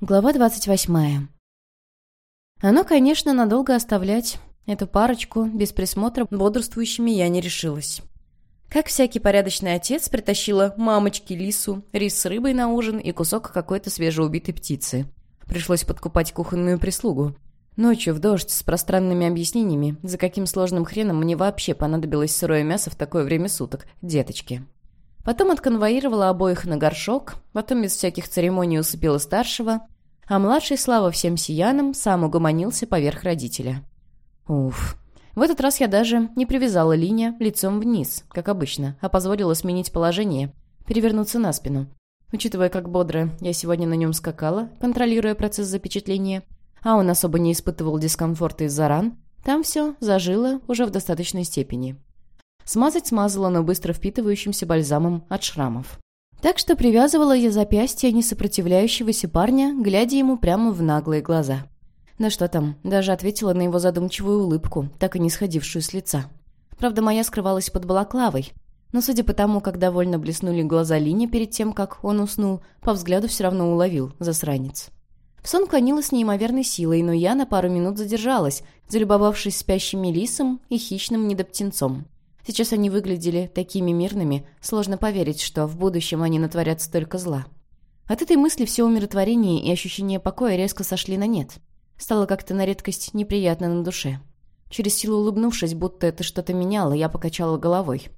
Глава двадцать восьмая. Оно, конечно, надолго оставлять эту парочку без присмотра бодрствующими я не решилась. Как всякий порядочный отец, притащила мамочке лису, рис с рыбой на ужин и кусок какой-то свежеубитой птицы. Пришлось подкупать кухонную прислугу. Ночью в дождь с пространными объяснениями, за каким сложным хреном мне вообще понадобилось сырое мясо в такое время суток, деточки. Потом отконвоировала обоих на горшок, потом без всяких церемоний усыпила старшего, а младший, слава всем сиянам, сам угомонился поверх родителя. Уф. В этот раз я даже не привязала линия лицом вниз, как обычно, а позволила сменить положение, перевернуться на спину. Учитывая, как бодро я сегодня на нем скакала, контролируя процесс запечатления, а он особо не испытывал дискомфорта из-за ран, там все зажило уже в достаточной степени. Смазать смазала, но быстро впитывающимся бальзамом от шрамов. Так что привязывала я запястье несопротивляющегося парня, глядя ему прямо в наглые глаза. Да что там, даже ответила на его задумчивую улыбку, так и не сходившую с лица. Правда, моя скрывалась под балаклавой, но судя по тому, как довольно блеснули глаза Лини перед тем, как он уснул, по взгляду все равно уловил, засранец. В сон клонилась неимоверной силой, но я на пару минут задержалась, залюбовавшись спящим лисом и хищным недоптенцом. Сейчас они выглядели такими мирными, сложно поверить, что в будущем они натворят столько зла. От этой мысли все умиротворение и ощущение покоя резко сошли на нет. Стало как-то на редкость неприятно на душе. Через силу улыбнувшись, будто это что-то меняло, я покачала головой.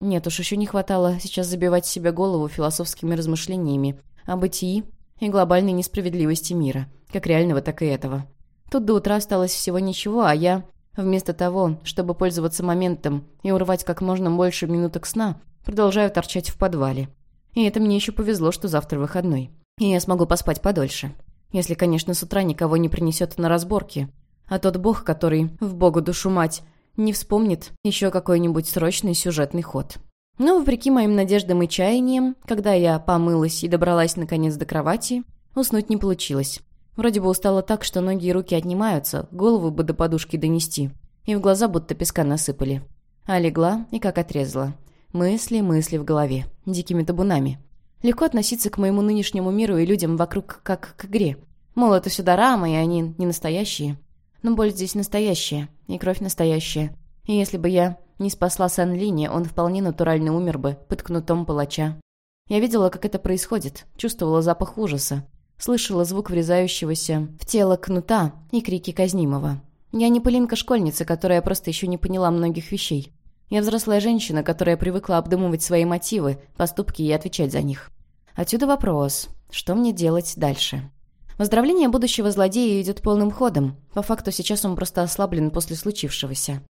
Нет уж, еще не хватало сейчас забивать себе голову философскими размышлениями о бытии и глобальной несправедливости мира, как реального, так и этого. Тут до утра осталось всего ничего, а я Вместо того, чтобы пользоваться моментом и урвать как можно больше минуток сна, продолжаю торчать в подвале. И это мне еще повезло, что завтра выходной. И я смогу поспать подольше. Если, конечно, с утра никого не принесет на разборки. А тот бог, который, в богу душу мать, не вспомнит еще какой-нибудь срочный сюжетный ход. Но, вопреки моим надеждам и чаяниям, когда я помылась и добралась наконец до кровати, уснуть не получилось. Вроде бы устала так, что ноги и руки отнимаются, голову бы до подушки донести. И в глаза будто песка насыпали. А легла и как отрезала. Мысли, мысли в голове. Дикими табунами. Легко относиться к моему нынешнему миру и людям вокруг как к игре. Мол, это все дорама, и они не настоящие. Но боль здесь настоящая, и кровь настоящая. И если бы я не спасла Сан Лини, он вполне натурально умер бы под кнутом палача. Я видела, как это происходит, чувствовала запах ужаса слышала звук врезающегося в тело кнута и крики казнимого. Я не пылинка-школьница, которая просто еще не поняла многих вещей. Я взрослая женщина, которая привыкла обдумывать свои мотивы, поступки и отвечать за них. Отсюда вопрос, что мне делать дальше? Выздоровление будущего злодея идет полным ходом. По факту сейчас он просто ослаблен после случившегося.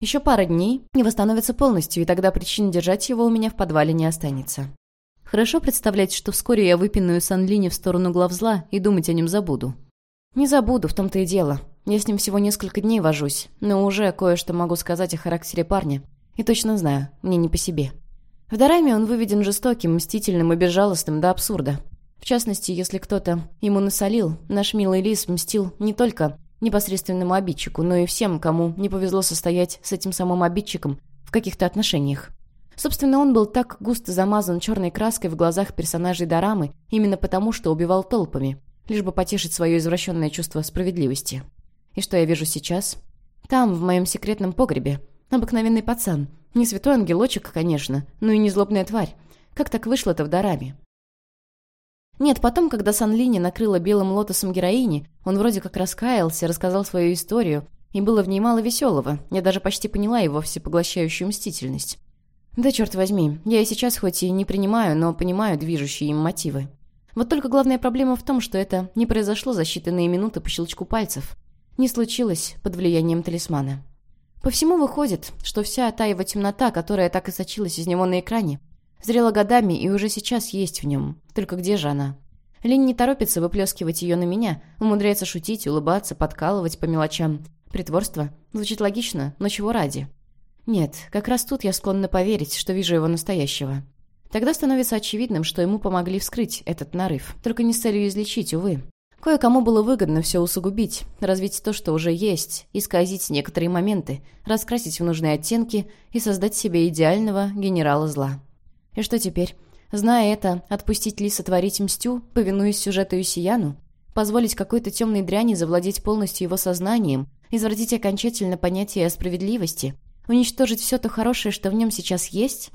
Еще пара дней не восстановится полностью, и тогда причин держать его у меня в подвале не останется. Хорошо представлять, что вскоре я выпиную Санлини в сторону главзла и думать о нем забуду. Не забуду, в том-то и дело. Я с ним всего несколько дней вожусь, но уже кое-что могу сказать о характере парня. И точно знаю, мне не по себе. В Дараме он выведен жестоким, мстительным и безжалостным до абсурда. В частности, если кто-то ему насолил, наш милый лис мстил не только непосредственному обидчику, но и всем, кому не повезло состоять с этим самым обидчиком в каких-то отношениях. Собственно, он был так густо замазан черной краской в глазах персонажей Дорамы именно потому, что убивал толпами, лишь бы потешить свое извращенное чувство справедливости. И что я вижу сейчас? Там, в моем секретном погребе, обыкновенный пацан. Не святой ангелочек, конечно, но и не злобная тварь. Как так вышло-то в Дораме? Нет, потом, когда Санлини накрыла белым лотосом героини, он вроде как раскаялся, рассказал свою историю, и было в ней мало веселого. Я даже почти поняла его всепоглощающую мстительность. Да черт возьми, я и сейчас хоть и не принимаю, но понимаю движущие им мотивы. Вот только главная проблема в том, что это не произошло за считанные минуты по щелчку пальцев. Не случилось под влиянием талисмана. По всему выходит, что вся та его темнота, которая так и сочилась из него на экране, зрела годами и уже сейчас есть в нем. Только где же она? Лень не торопится выплескивать ее на меня, умудряется шутить, улыбаться, подкалывать по мелочам. Притворство звучит логично, но чего ради? Нет, как раз тут я склонна поверить, что вижу его настоящего. Тогда становится очевидным, что ему помогли вскрыть этот нарыв, только не с целью излечить, увы. Кое-кому было выгодно все усугубить, развить то, что уже есть, исказить некоторые моменты, раскрасить в нужные оттенки и создать себе идеального генерала зла. И что теперь? Зная это, отпустить Лиса творить мстю, повинуясь сюжету Исияну? позволить какой-то темной дряни завладеть полностью его сознанием, извратить окончательно понятие о справедливости, уничтожить все то хорошее, что в нем сейчас есть?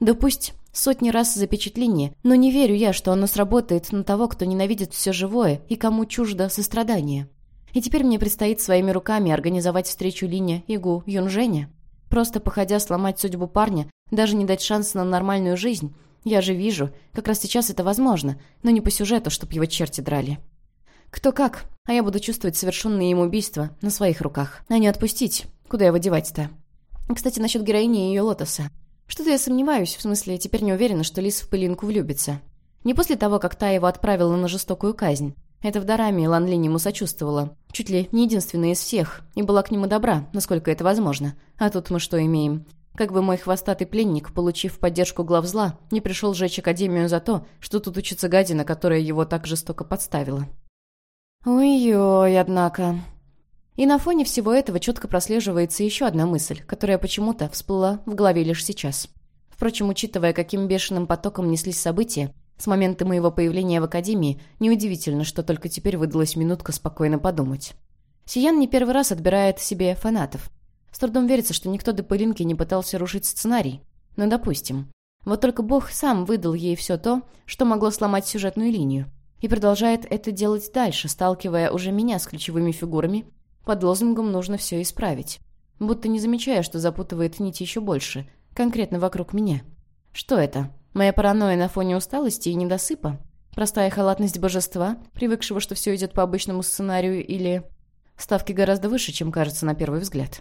Да пусть сотни раз запечатление, но не верю я, что оно сработает на того, кто ненавидит все живое и кому чуждо сострадание. И теперь мне предстоит своими руками организовать встречу Линя и Гу Юнженя. Просто походя сломать судьбу парня, даже не дать шанс на нормальную жизнь. Я же вижу, как раз сейчас это возможно, но не по сюжету, чтоб его черти драли. Кто как, а я буду чувствовать совершенные им убийства на своих руках, а не отпустить. Куда его девать-то? Кстати, насчет героини и ее лотоса. Что-то я сомневаюсь, в смысле, теперь не уверена, что Лис в пылинку влюбится. Не после того, как та его отправила на жестокую казнь. Это в Дараме Лан Линь ему сочувствовала. Чуть ли не единственная из всех, и была к нему добра, насколько это возможно. А тут мы что имеем? Как бы мой хвостатый пленник, получив поддержку глав зла, не пришел жечь Академию за то, что тут учится гадина, которая его так жестоко подставила. Ой-ой, однако. И на фоне всего этого четко прослеживается еще одна мысль, которая почему-то всплыла в голове лишь сейчас. Впрочем, учитывая, каким бешеным потоком неслись события, с момента моего появления в Академии, неудивительно, что только теперь выдалась минутка спокойно подумать. Сиян не первый раз отбирает себе фанатов. С трудом верится, что никто до пылинки не пытался рушить сценарий. Но допустим. Вот только Бог сам выдал ей все то, что могло сломать сюжетную линию и продолжает это делать дальше, сталкивая уже меня с ключевыми фигурами. Под лозунгом нужно все исправить. Будто не замечая, что запутывает нить еще больше, конкретно вокруг меня. Что это? Моя паранойя на фоне усталости и недосыпа? Простая халатность божества, привыкшего, что все идет по обычному сценарию, или... Ставки гораздо выше, чем кажется на первый взгляд.